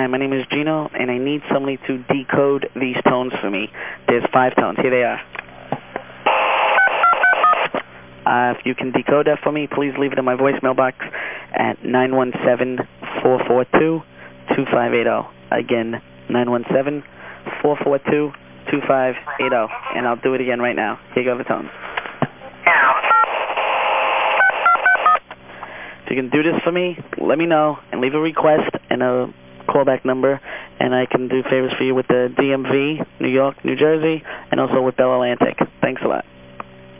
Hi, my name is Gino, and I need somebody to decode these tones for me. There's five tones. Here they are. Uh, if you can decode that for me, please leave it in my voicemail box at 917-442-2580. Again, 917-442-2580. And I'll do it again right now. Here go the tones. If you can do this for me, let me know and leave a request and a callback number, and I can do favors for you with the DMV, New York, New Jersey, and also with Bell Atlantic. Thanks a lot.